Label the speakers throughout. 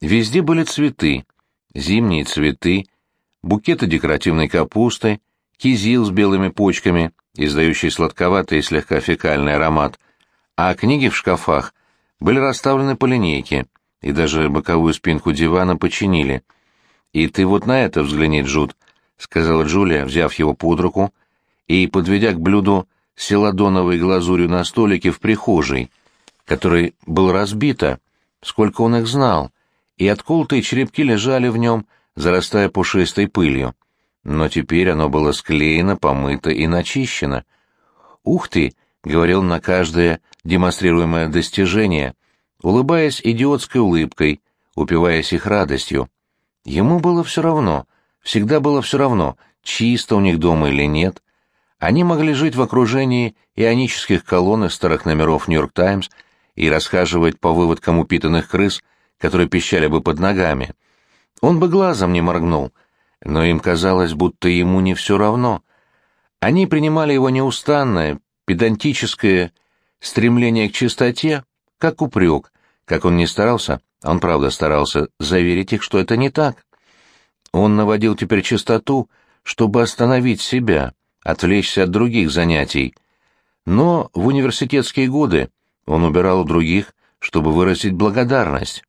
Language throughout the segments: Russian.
Speaker 1: Везде были цветы, зимние цветы, букеты декоративной капусты, кизил с белыми почками, издающий сладковатый и слегка фекальный аромат, а книги в шкафах были расставлены по линейке, и даже боковую спинку дивана починили. «И ты вот на это взгляни, Джуд», — сказала Джулия, взяв его под руку и подведя к блюду селадоновой глазурью на столике в прихожей, который был разбито, сколько он их знал, и отколотые черепки лежали в нем, зарастая пушистой пылью. Но теперь оно было склеено, помыто и начищено. «Ух ты!» — говорил на каждое демонстрируемое достижение, улыбаясь идиотской улыбкой, упиваясь их радостью. Ему было все равно, всегда было все равно, чисто у них дома или нет. Они могли жить в окружении ионических колонн из старых номеров «Нью-Йорк Таймс» и расхаживать по выводкам упитанных крыс, которые пищали бы под ногами. Он бы глазом не моргнул, но им казалось, будто ему не все равно. Они принимали его неустанное, педантическое стремление к чистоте, как упрек, как он не старался, он правда старался заверить их, что это не так. Он наводил теперь чистоту, чтобы остановить себя, отвлечься от других занятий. Но в университетские годы он убирал у других, чтобы выразить благодарность.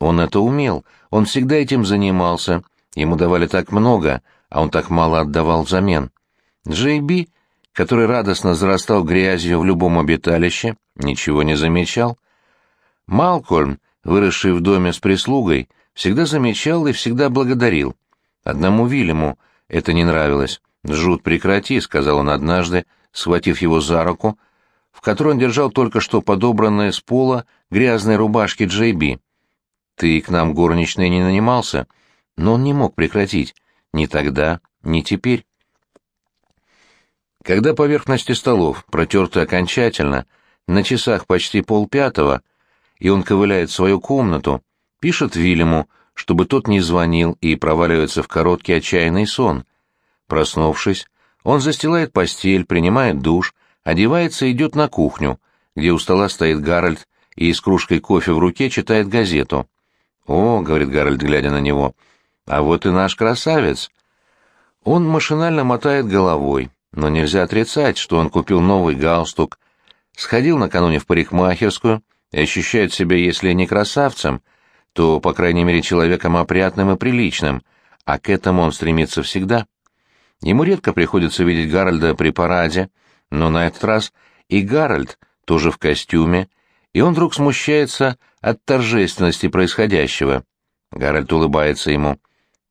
Speaker 1: Он это умел, он всегда этим занимался, ему давали так много, а он так мало отдавал взамен. Джей Би, который радостно зарастал грязью в любом обиталище, ничего не замечал. Малкольм, выросший в доме с прислугой, всегда замечал и всегда благодарил. Одному Вильяму это не нравилось. «Жут, прекрати», — сказал он однажды, схватив его за руку, в которой он держал только что подобранные с пола грязные рубашки Джей Би. «Ты к нам горничной не нанимался?» Но он не мог прекратить. Ни тогда, ни теперь. Когда поверхности столов протерты окончательно, на часах почти полпятого, и он ковыляет в свою комнату, пишет Вильяму, чтобы тот не звонил и проваливается в короткий отчаянный сон. Проснувшись, он застилает постель, принимает душ, одевается и идет на кухню, где у стола стоит Гарольд и с кружкой кофе в руке читает газету. «О», — говорит Гарольд, глядя на него, — «а вот и наш красавец». Он машинально мотает головой, но нельзя отрицать, что он купил новый галстук, сходил накануне в парикмахерскую и ощущает себя, если не красавцем, то, по крайней мере, человеком опрятным и приличным, а к этому он стремится всегда. Ему редко приходится видеть Гарольда при параде, но на этот раз и Гарольд тоже в костюме, и он вдруг смущается от торжественности происходящего. Гарольд улыбается ему.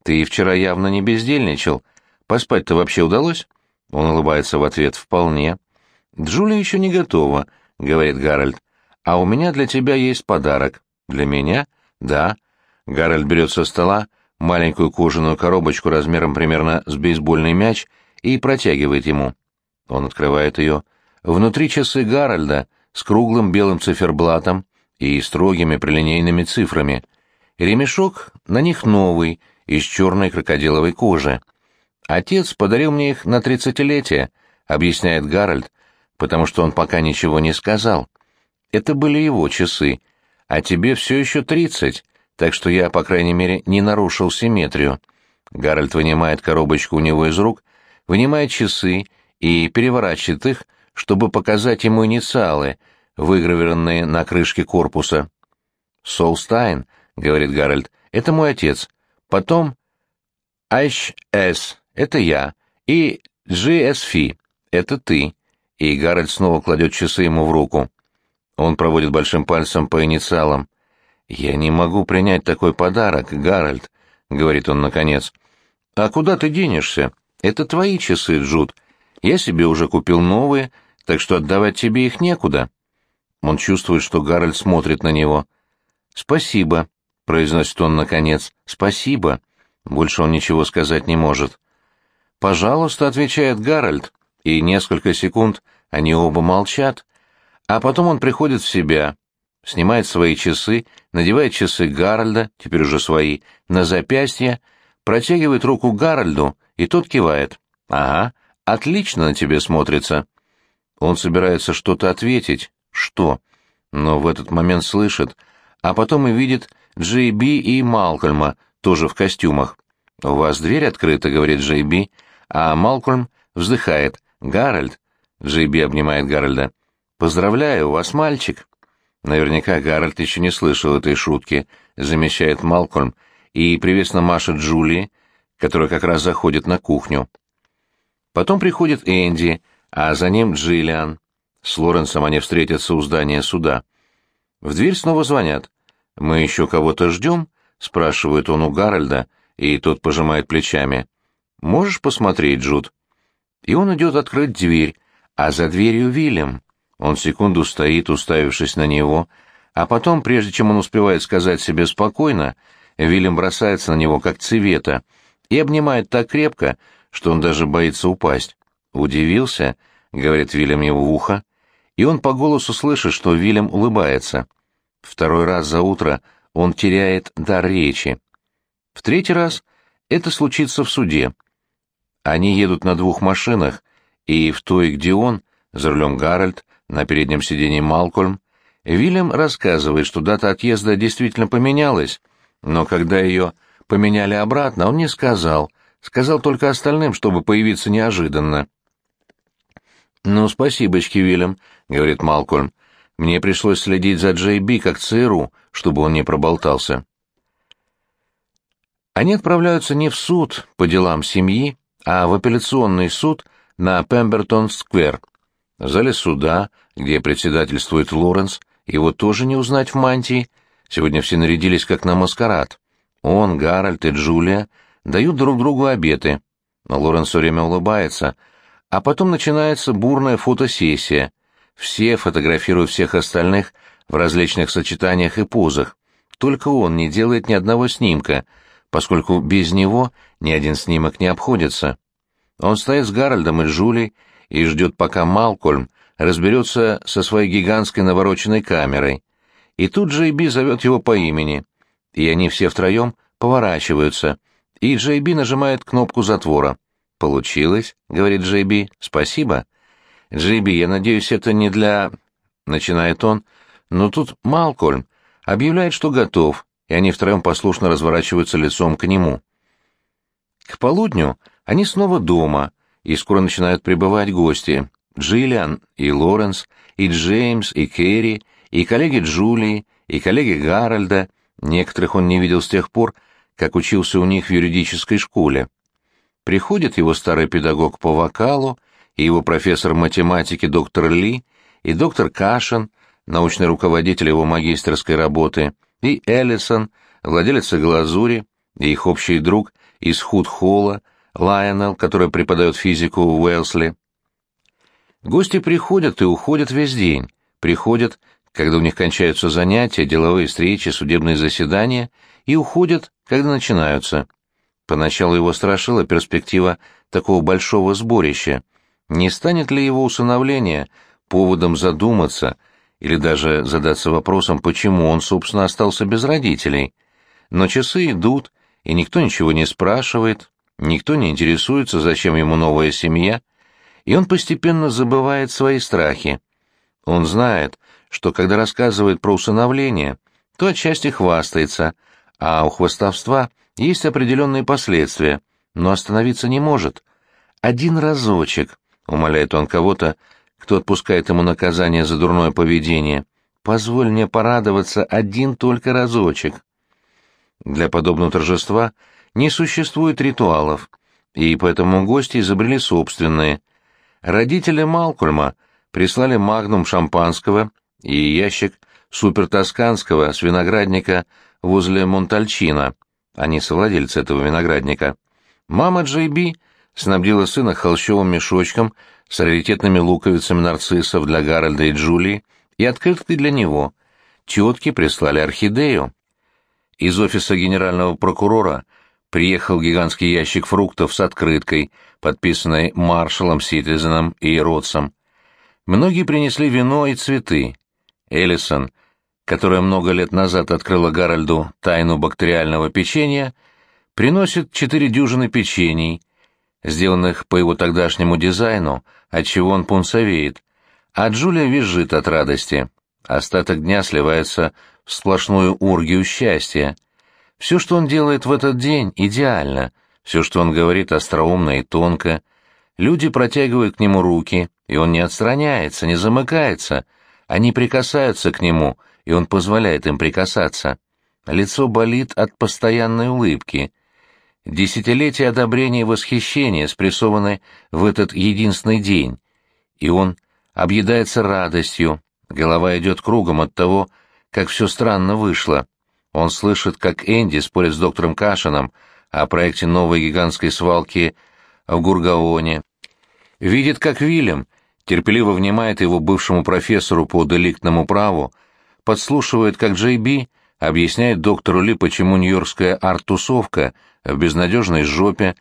Speaker 1: «Ты вчера явно не бездельничал. Поспать-то вообще удалось?» Он улыбается в ответ. «Вполне». «Джулия еще не готова», — говорит Гарольд. «А у меня для тебя есть подарок». «Для меня?» «Да». Гарольд берет со стола маленькую кожаную коробочку размером примерно с бейсбольный мяч и протягивает ему. Он открывает ее. Внутри часы Гарольда с круглым белым циферблатом и строгими прямолинейными цифрами. Ремешок на них новый, из черной крокодиловой кожи. «Отец подарил мне их на тридцатилетие», — объясняет Гарольд, потому что он пока ничего не сказал. «Это были его часы, а тебе все еще тридцать, так что я, по крайней мере, не нарушил симметрию. Гарольд вынимает коробочку у него из рук, вынимает часы и переворачивает их, чтобы показать ему инициалы, выгравированные на крышке корпуса. «Сол Стайн», — говорит Гарольд, — «это мой отец. Потом HS — это я, и JSF — это ты». И Гарольд снова кладет часы ему в руку. Он проводит большим пальцем по инициалам. «Я не могу принять такой подарок, Гарольд», — говорит он наконец. «А куда ты денешься? Это твои часы, Джуд. Я себе уже купил новые, так что отдавать тебе их некуда». Он чувствует, что Гарольд смотрит на него. «Спасибо», — произносит он наконец. «Спасибо». Больше он ничего сказать не может. «Пожалуйста», — отвечает Гарольд, и несколько секунд они оба молчат, а потом он приходит в себя, снимает свои часы, надевает часы Гарольда, теперь уже свои, на запястье, протягивает руку Гарольду, и тот кивает. «Ага, отлично на тебе смотрится». Он собирается что-то ответить. Что? Но в этот момент слышит, а потом и видит Джей Би и Малкольма, тоже в костюмах. «У вас дверь открыта», — говорит Джей Би, а Малкольм вздыхает. «Гарольд», — Джей Би обнимает Гарольда, — «поздравляю, у вас мальчик». Наверняка Гарольд еще не слышал этой шутки, замечает Малкольм, и приветственно машет Джулии, которая как раз заходит на кухню. Потом приходит Энди, а за ним Джиллиан. С Лоренсом они встретятся у здания суда. В дверь снова звонят. «Мы еще кого-то ждем?» — спрашивает он у Гарольда, и тот пожимает плечами. «Можешь посмотреть, Джуд?» И он идет открыть дверь, а за дверью Вильям. Он секунду стоит, уставившись на него, а потом, прежде чем он успевает сказать себе спокойно, Вильям бросается на него, как цвета, и обнимает так крепко, что он даже боится упасть. «Удивился?» — говорит Вильям ему в ухо, и он по голосу слышит, что Вильям улыбается. Второй раз за утро он теряет дар речи. В третий раз это случится в суде. Они едут на двух машинах, и в той, где он, за рулем Гарольд, на переднем сиденье Малкольм, Вильям рассказывает, что дата отъезда действительно поменялась, но когда ее поменяли обратно, он не сказал, сказал только остальным, чтобы появиться неожиданно. «Ну, спасибочки, Вильям», — говорит Малкольм. «Мне пришлось следить за Джей Би как ЦРУ, чтобы он не проболтался». Они отправляются не в суд по делам семьи, а в апелляционный суд на Пембертон-сквер. В зале суда, где председательствует Лоренс, его тоже не узнать в мантии. Сегодня все нарядились как на маскарад. Он, Гарольд и Джулия дают друг другу обеты. Но Лоренс все время улыбается. А потом начинается бурная фотосессия. Все фотографируют всех остальных в различных сочетаниях и позах. Только он не делает ни одного снимка, поскольку без него ни один снимок не обходится. Он стоит с Гарольдом и Джулией и ждет, пока Малкольм разберется со своей гигантской навороченной камерой. И тут Джей Би зовет его по имени, и они все втроем поворачиваются, и Джей Би нажимает кнопку затвора. «Получилось», — говорит Джей Би, — «спасибо». «Джей Би, я надеюсь, это не для...» — начинает он, но тут Малкольм объявляет, что готов, и они втроем послушно разворачиваются лицом к нему. К полудню они снова дома, и скоро начинают прибывать гости. Джиллиан и Лоренс, и Джеймс, и Керри, и коллеги Джулии, и коллеги Гарольда, некоторых он не видел с тех пор, как учился у них в юридической школе. Приходит его старый педагог по вокалу, и его профессор математики доктор Ли, и доктор Кашин, научный руководитель его магистерской работы, и Эллисон, владелец глазури, и их общий друг из Худ-Холла, Лайонел, который преподает физику в Уэлсли. Гости приходят и уходят весь день. Приходят, когда у них кончаются занятия, деловые встречи, судебные заседания, и уходят, когда начинаются. Поначалу его страшила перспектива такого большого сборища. Не станет ли его усыновление поводом задуматься или даже задаться вопросом, почему он, собственно, остался без родителей? Но часы идут, и никто ничего не спрашивает, никто не интересуется, зачем ему новая семья — и он постепенно забывает свои страхи. Он знает, что когда рассказывает про усыновление, то отчасти хвастается, а у хвастовства есть определенные последствия, но остановиться не может. «Один разочек», — умоляет он кого-то, кто отпускает ему наказание за дурное поведение, — «позволь мне порадоваться один только разочек». Для подобного торжества не существует ритуалов, и поэтому гости изобрели собственные — Родители Малкольма прислали магнум шампанского и ящик супертосканского с виноградника возле Монтальчина. Они совладельцы этого виноградника. Мама Джей Би снабдила сына холщовым мешочком с раритетными луковицами нарциссов для Гарольда и Джулии и открыткой для него. Тетки прислали орхидею. Из офиса генерального прокурора приехал гигантский ящик фруктов с открыткой, подписанной маршалом Ситизеном и Ротсом. Многие принесли вино и цветы. Эллисон, которая много лет назад открыла Гарольду тайну бактериального печенья, приносит четыре дюжины печений, сделанных по его тогдашнему дизайну, отчего он пунцовеет, а Джулия визжит от радости. Остаток дня сливается в сплошную оргию счастья. Все, что он делает в этот день, идеально, все, что он говорит, остроумно и тонко. Люди протягивают к нему руки, и он не отстраняется, не замыкается. Они прикасаются к нему, и он позволяет им прикасаться. Лицо болит от постоянной улыбки. Десятилетия одобрения и восхищения спрессованы в этот единственный день, и он объедается радостью, голова идет кругом от того, как все странно вышло. Он слышит, как Энди спорит с доктором Кашином о проекте новой гигантской свалки в Гургаоне. Видит, как Вильям терпеливо внимает его бывшему профессору по деликтному праву, подслушивает, как Джей Би объясняет доктору Ли, почему нью-йоркская арт-тусовка в безнадежной жопе,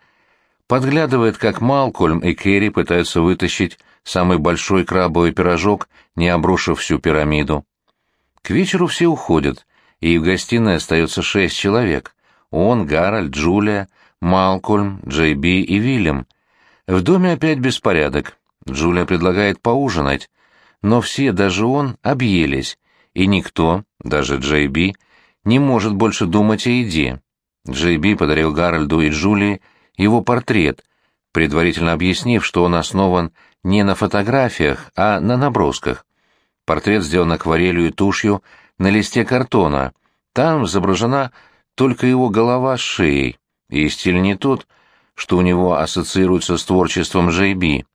Speaker 1: подглядывает, как Малкольм и Керри пытаются вытащить самый большой крабовый пирожок, не обрушив всю пирамиду. К вечеру все уходят, и в гостиной остается шесть человек. Он, Гарольд, Джулия, Малкольм, Джей Би и Вильям. В доме опять беспорядок. Джулия предлагает поужинать, но все, даже он, объелись, и никто, даже Джей Би, не может больше думать о еде. Джей Би подарил Гарольду и Джулии его портрет, предварительно объяснив, что он основан не на фотографиях, а на набросках. Портрет сделан акварелью и тушью на листе картона. Там изображена только его голова с шеей, и стиль не тот, что у него ассоциируется с творчеством Джей Би.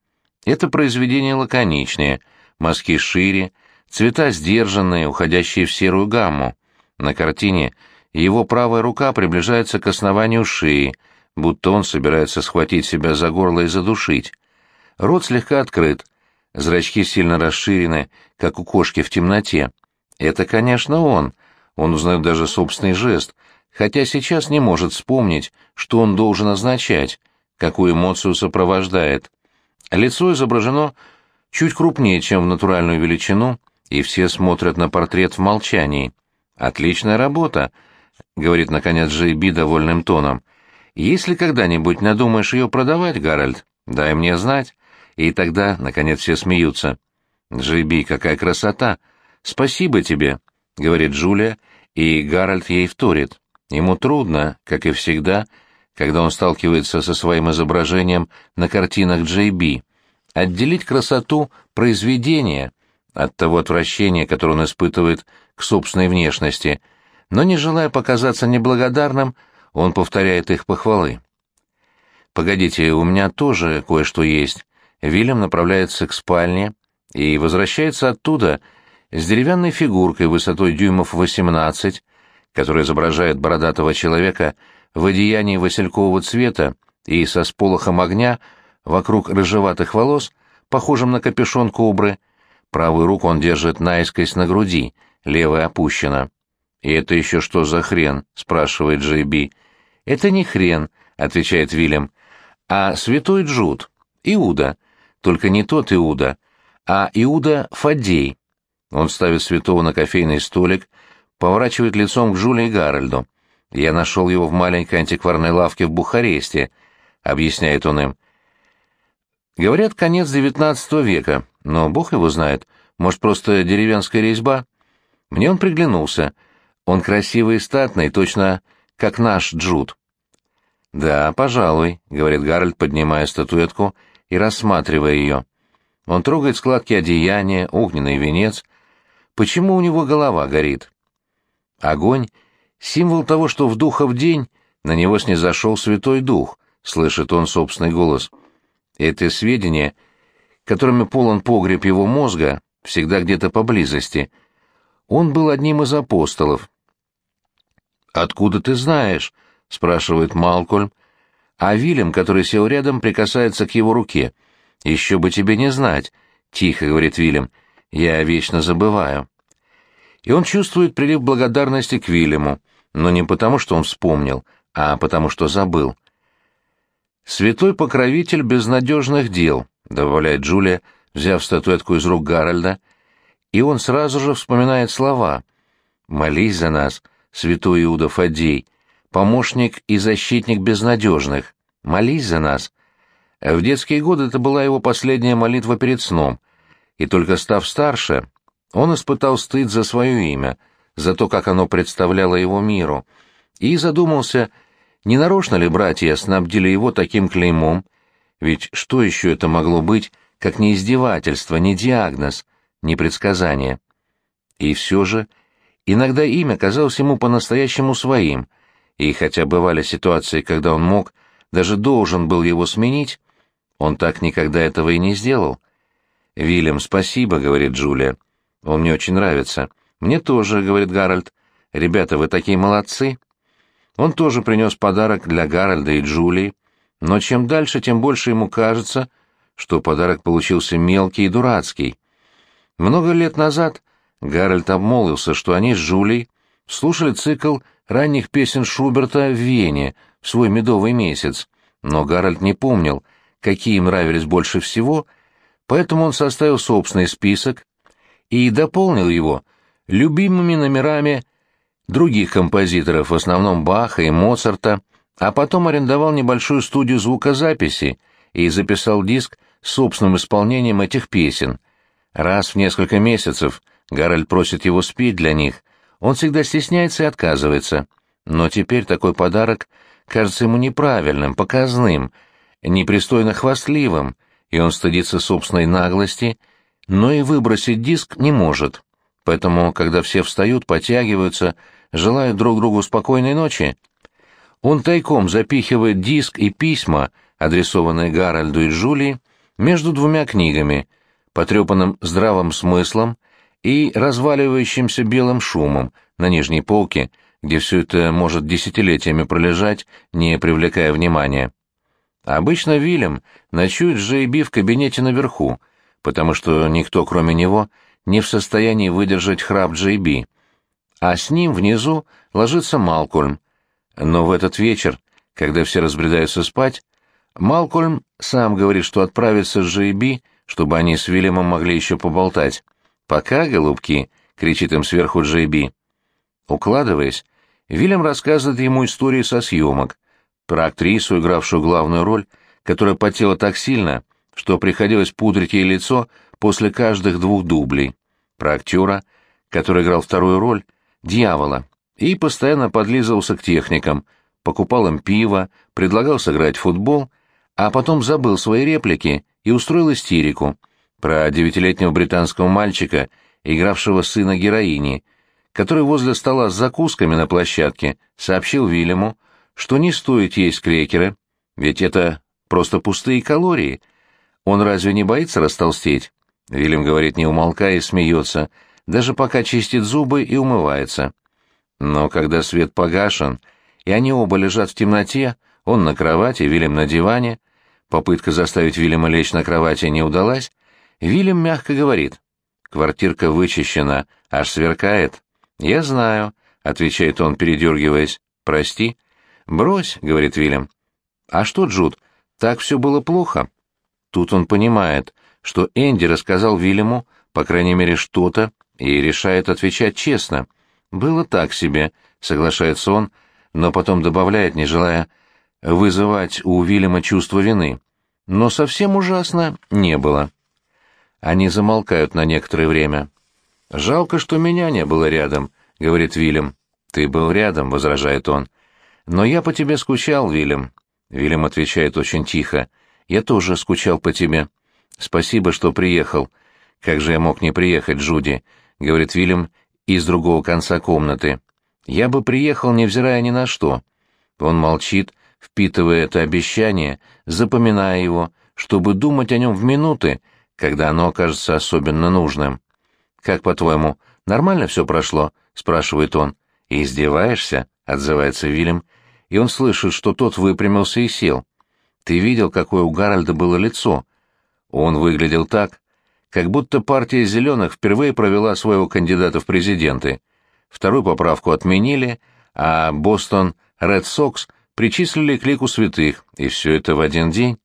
Speaker 1: Это произведение лаконичнее, мазки шире, цвета сдержанные, уходящие в серую гамму. На картине его правая рука приближается к основанию шеи, будто он собирается схватить себя за горло и задушить. Рот слегка открыт, зрачки сильно расширены, как у кошки в темноте. Это, конечно, он. Он узнает даже собственный жест, хотя сейчас не может вспомнить, что он должен означать, какую эмоцию сопровождает. Лицо изображено чуть крупнее, чем в натуральную величину, и все смотрят на портрет в молчании. «Отличная работа», — говорит, наконец, Джейби довольным тоном. «Если когда-нибудь надумаешь ее продавать, Гарольд, дай мне знать». И тогда, наконец, все смеются. «Джейби, какая красота! Спасибо тебе», — говорит Джулия, и Гарольд ей вторит. Ему трудно, как и всегда, когда он сталкивается со своим изображением на картинах Джейби, отделить красоту произведения от того отвращения, которое он испытывает к собственной внешности, но не желая показаться неблагодарным, он повторяет их похвалы. «Погодите, у меня тоже кое-что есть». Вильям направляется к спальне и возвращается оттуда с деревянной фигуркой высотой дюймов 18, которая изображает бородатого человека в одеянии василькового цвета и со сполохом огня вокруг рыжеватых волос, похожим на капюшон кобры. Правую руку он держит наискось на груди — левая опущена. «И это еще что за хрен?» — спрашивает Джей Би. «Это не хрен», — отвечает Вильям, — «а святой Джуд, Иуда, только не тот Иуда, а Иуда Фадей». Он ставит святого на кофейный столик, поворачивает лицом к Жуле и Гарольду. «Я нашел его в маленькой антикварной лавке в Бухаресте», — объясняет он им. Говорят, конец девятнадцатого века, но бог его знает, может, просто деревенская резьба? Мне он приглянулся. Он красивый и статный, точно как наш Джуд. «Да, пожалуй», — говорит Гарольд, поднимая статуэтку и рассматривая ее. Он трогает складки одеяния, огненный венец. Почему у него голова горит? Огонь — символ того, что в духов день на него снизошел Святой Дух, слышит он собственный голос. Это сведения, которыми полон погреб его мозга, всегда где-то поблизости — он был одним из апостолов. «Откуда ты знаешь?» — спрашивает Малкольм. А Вильям, который сел рядом, прикасается к его руке. «Еще бы тебе не знать», — тихо говорит Вильям. «Я вечно забываю». И он чувствует прилив благодарности к Вильяму, но не потому, что он вспомнил, а потому, что забыл. «Святой покровитель безнадежных дел», — добавляет Джулия, взяв статуэтку из рук Гарольда — и он сразу же вспоминает слова «Молись за нас, святой Иуда Фадей, помощник и защитник безнадежных, молись за нас». В детские годы это была его последняя молитва перед сном, и только став старше, он испытал стыд за свое имя, за то, как оно представляло его миру, и задумался, не нарочно ли братья снабдили его таким клеймом, ведь что еще это могло быть, как не издевательство, не диагноз, не предсказание. И все же, иногда имя казалось ему по-настоящему своим, и хотя бывали ситуации, когда он мог, даже должен был его сменить, он так никогда этого и не сделал. «Вильям, спасибо», — говорит Джулия. «Он мне очень нравится». «Мне тоже», — говорит Гарольд. «Ребята, вы такие молодцы». Он тоже принес подарок для Гарольда и Джулии, но чем дальше, тем больше ему кажется, что подарок получился мелкий и дурацкий. Много лет назад Гарольд обмолвился, что они с Джулией слушали цикл ранних песен Шуберта в Вене в свой медовый месяц, но Гарольд не помнил, какие им нравились больше всего, поэтому он составил собственный список и дополнил его любимыми номерами других композиторов, в основном Баха и Моцарта, а потом арендовал небольшую студию звукозаписи и записал диск с собственным исполнением этих песен. Раз в несколько месяцев Гарольд просит его спеть для них, он всегда стесняется и отказывается. Но теперь такой подарок кажется ему неправильным, показным, непристойно хвастливым, и он стыдится собственной наглости, но и выбросить диск не может. Поэтому, когда все встают, потягиваются, желают друг другу спокойной ночи, он тайком запихивает диск и письма, адресованные Гарольду и Джулии, между двумя книгами, потрепанным здравым смыслом и разваливающимся белым шумом на нижней полке, где все это может десятилетиями пролежать, не привлекая внимания. Обычно Вильям ночует с Джейби в кабинете наверху, потому что никто, кроме него, не в состоянии выдержать храп Джейби, а с ним внизу ложится Малкольм. Но в этот вечер, когда все разбредаются спать, Малкольм сам говорит, что отправится с Джейби, чтобы они с Вильямом могли еще поболтать. «Пока, голубки!» — кричит им сверху Джейби. Укладываясь, Вильям рассказывает ему истории со съемок, про актрису, игравшую главную роль, которая потела так сильно, что приходилось пудрить ей лицо после каждых двух дублей, про актера, который играл вторую роль, дьявола, и постоянно подлизывался к техникам, покупал им пиво, предлагал сыграть в футбол, а потом забыл свои реплики и устроил истерику про девятилетнего британского мальчика, игравшего сына героини, который возле стола с закусками на площадке сообщил Вильяму, что не стоит есть крекеры, ведь это просто пустые калории. Он разве не боится растолстеть? Вильям говорит, не умолкая, и смеется, даже пока чистит зубы и умывается. Но когда свет погашен, и они оба лежат в темноте, он на кровати, Вильям на диване, попытка заставить Вильяма лечь на кровати не удалась, Вильям мягко говорит, «Квартирка вычищена, аж сверкает». «Я знаю», — отвечает он, передергиваясь, «прости». «Брось», — говорит Вильям. «А что, Джуд, так все было плохо?» Тут он понимает, что Энди рассказал Вильяму, по крайней мере, что-то, и решает отвечать честно. «Было так себе», — соглашается он, но потом добавляет, не желая вызывать у Вильяма чувство вины. Но совсем ужасно не было. Они замолкают на некоторое время. «Жалко, что меня не было рядом», — говорит Вильям. «Ты был рядом», — возражает он. «Но я по тебе скучал, Вильям». Вильям отвечает очень тихо. «Я тоже скучал по тебе. Спасибо, что приехал. Как же я мог не приехать, Джуди?» — говорит Вильям из другого конца комнаты. «Я бы приехал, невзирая ни на что». Он молчит, впитывая это обещание, запоминая его, чтобы думать о нем в минуты, когда оно окажется особенно нужным. «Как, по-твоему, нормально все прошло?» — спрашивает он. «Издеваешься?» — отзывается Вильям, и он слышит, что тот выпрямился и сел. «Ты видел, какое у Гарольда было лицо?» Он выглядел так, как будто партия «Зеленых» впервые провела своего кандидата в президенты. Вторую поправку отменили, а Бостон Ред Сокс причислили к лику святых, и все это в один день.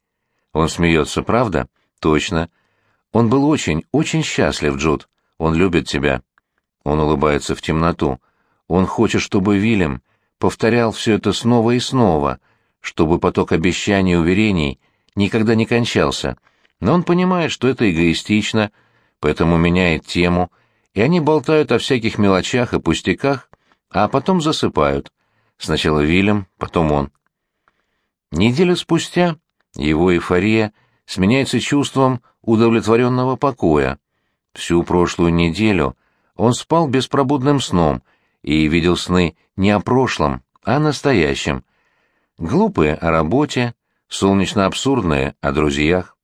Speaker 1: Он смеется, правда? Точно. Он был очень, очень счастлив, Джуд. Он любит тебя. Он улыбается в темноту. Он хочет, чтобы Вильям повторял все это снова и снова, чтобы поток обещаний и уверений никогда не кончался. Но он понимает, что это эгоистично, поэтому меняет тему и они болтают о всяких мелочах и пустяках, а потом засыпают. Сначала Вильям, потом он. Неделю спустя его эйфория сменяется чувством удовлетворенного покоя. Всю прошлую неделю он спал беспробудным сном и видел сны не о прошлом, а о настоящем. Глупые о работе, солнечно-абсурдные о друзьях.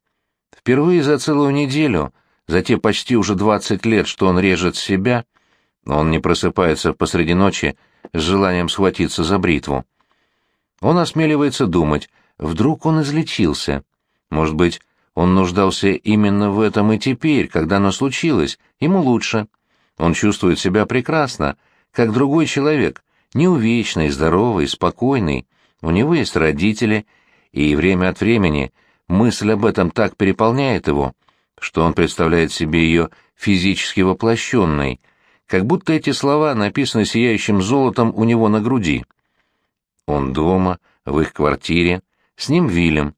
Speaker 1: Впервые за целую неделю, за те почти уже двадцать лет, что он режет себя, он не просыпается посреди ночи с желанием схватиться за бритву. Он осмеливается думать, вдруг он излечился. Может быть, он нуждался именно в этом и теперь, когда оно случилось, ему лучше. Он чувствует себя прекрасно, как другой человек, неувечный, здоровый, спокойный. У него есть родители, и время от времени мысль об этом так переполняет его, что он представляет себе ее физически воплощенной, как будто эти слова написаны сияющим золотом у него на груди. Он дома, в их квартире, с ним Вильям.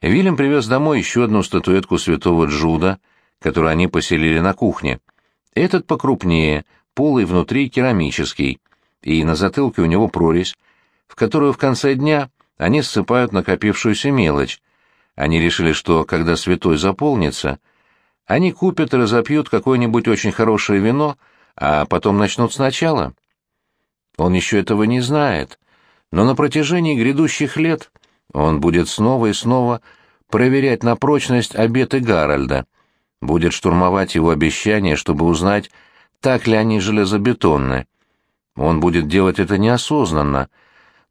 Speaker 1: Вильям привез домой еще одну статуэтку святого Джуда, которую они поселили на кухне. Этот покрупнее, полый внутри керамический, и на затылке у него прорезь, в которую в конце дня они ссыпают накопившуюся мелочь. Они решили, что, когда святой заполнится, они купят и разопьют какое-нибудь очень хорошее вино, а потом начнут сначала. Он еще этого не знает, но на протяжении грядущих лет он будет снова и снова проверять на прочность обеты Гарольда, будет штурмовать его обещания, чтобы узнать, так ли они железобетонны. Он будет делать это неосознанно,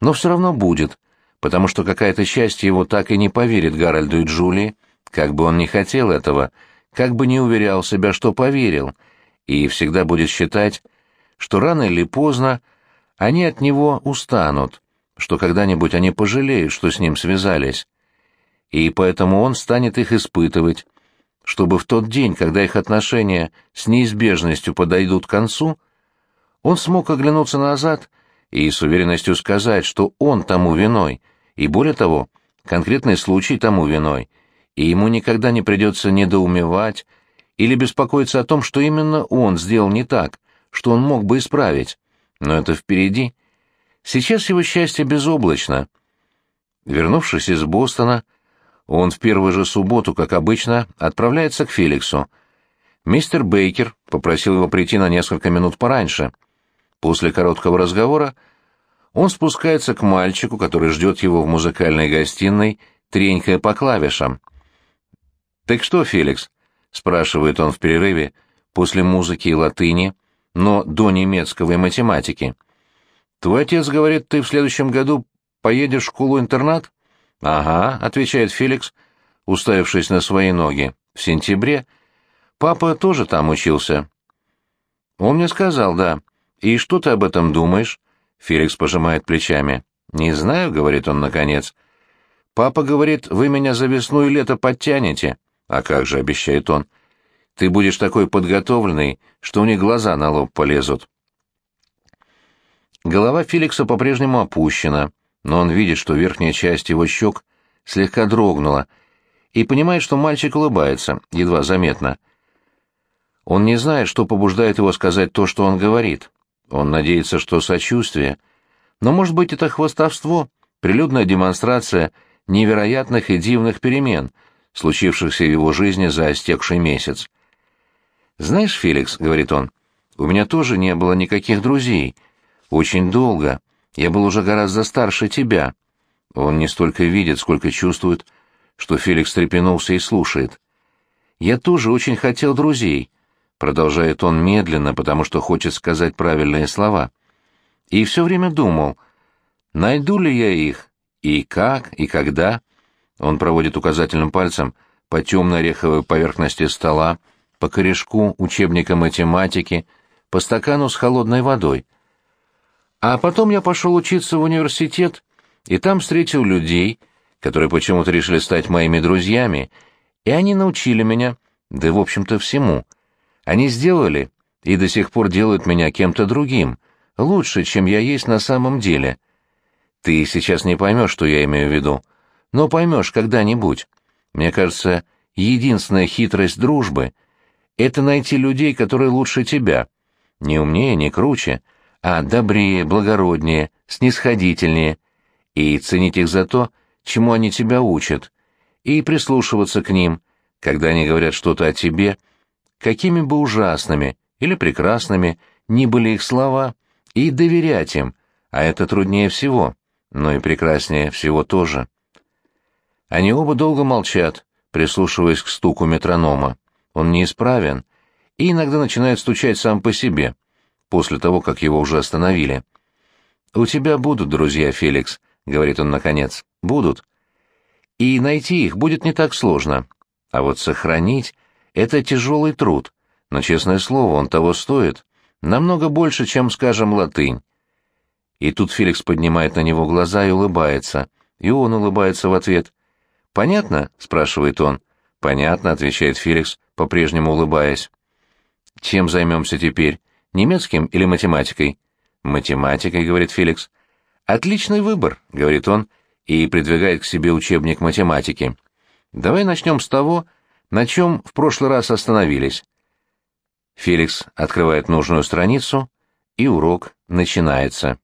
Speaker 1: но все равно будет, потому что какая-то часть его так и не поверит Гарольду и Джулии, как бы он ни хотел этого, как бы не уверял себя, что поверил, и всегда будет считать, что рано или поздно они от него устанут, что когда-нибудь они пожалеют, что с ним связались. И поэтому он станет их испытывать, чтобы в тот день, когда их отношения с неизбежностью подойдут к концу, он смог оглянуться назад и с уверенностью сказать, что он тому виной, и более того, конкретный случай тому виной, и ему никогда не придется недоумевать или беспокоиться о том, что именно он сделал не так, что он мог бы исправить. Но это впереди. Сейчас его счастье безоблачно. Вернувшись из Бостона, он в первую же субботу, как обычно, отправляется к Феликсу. Мистер Бейкер попросил его прийти на несколько минут пораньше. После короткого разговора он спускается к мальчику, который ждет его в музыкальной гостиной, тренькая по клавишам. «Так что, Феликс?» — спрашивает он в перерыве после музыки и латыни, но до немецкого и математики. «Твой отец говорит, ты в следующем году поедешь в школу-интернат?» «Ага», — отвечает Феликс, уставившись на свои ноги. «В сентябре. Папа тоже там учился». «Он мне сказал, да. И что ты об этом думаешь?» Феликс пожимает плечами. «Не знаю», — говорит он наконец. «Папа говорит, вы меня за весну и лето подтянете». «А как же», — обещает он. «Ты будешь такой подготовленный, что у них глаза на лоб полезут». Голова Феликса по-прежнему опущена, но он видит, что верхняя часть его щек слегка дрогнула, и понимает, что мальчик улыбается, едва заметно. Он не знает, что побуждает его сказать то, что он говорит. Он надеется, что сочувствие. Но, может быть, это хвостовство, прилюдная демонстрация невероятных и дивных перемен, случившихся в его жизни за истекший месяц. «Знаешь, Феликс, — говорит он, — у меня тоже не было никаких друзей, — очень долго. Я был уже гораздо старше тебя. Он не столько видит, сколько чувствует, что Феликс трепенулся и слушает. Я тоже очень хотел друзей, продолжает он медленно, потому что хочет сказать правильные слова. И все время думал, найду ли я их, и как, и когда. Он проводит указательным пальцем по темной ореховой поверхности стола, по корешку учебника математики, по стакану с холодной водой. А потом я пошел учиться в университет, и там встретил людей, которые почему-то решили стать моими друзьями, и они научили меня, да в общем-то всему. Они сделали и до сих пор делают меня кем-то другим, лучше, чем я есть на самом деле. Ты сейчас не поймешь, что я имею в виду, но поймешь когда-нибудь. Мне кажется, единственная хитрость дружбы — это найти людей, которые лучше тебя. Не умнее, не круче, а добрее, благороднее, снисходительнее. И ценить их за то, чему они тебя учат, и прислушиваться к ним, когда они говорят что-то о тебе, какими бы ужасными или прекрасными ни были их слова, и доверять им, а это труднее всего, но и прекраснее всего тоже. Они оба долго молчат, прислушиваясь к стуку метронома. Он неисправен и иногда начинает стучать сам по себе, после того, как его уже остановили. «У тебя будут друзья, Феликс», — говорит он наконец. «Будут. И найти их будет не так сложно. А вот сохранить — это тяжелый труд, но, честное слово, он того стоит. Намного больше, чем, скажем, латынь. И тут Феликс поднимает на него глаза и улыбается. И он улыбается в ответ. «Понятно?» — спрашивает он. «Понятно», — отвечает Феликс, по-прежнему улыбаясь. «Чем займемся теперь? Немецким или математикой?» «Математикой», — говорит Феликс. «Отличный выбор», — говорит он, и придвигает к себе учебник математики. «Давай начнем с того, на чем в прошлый раз остановились». Феликс открывает нужную страницу, и урок начинается.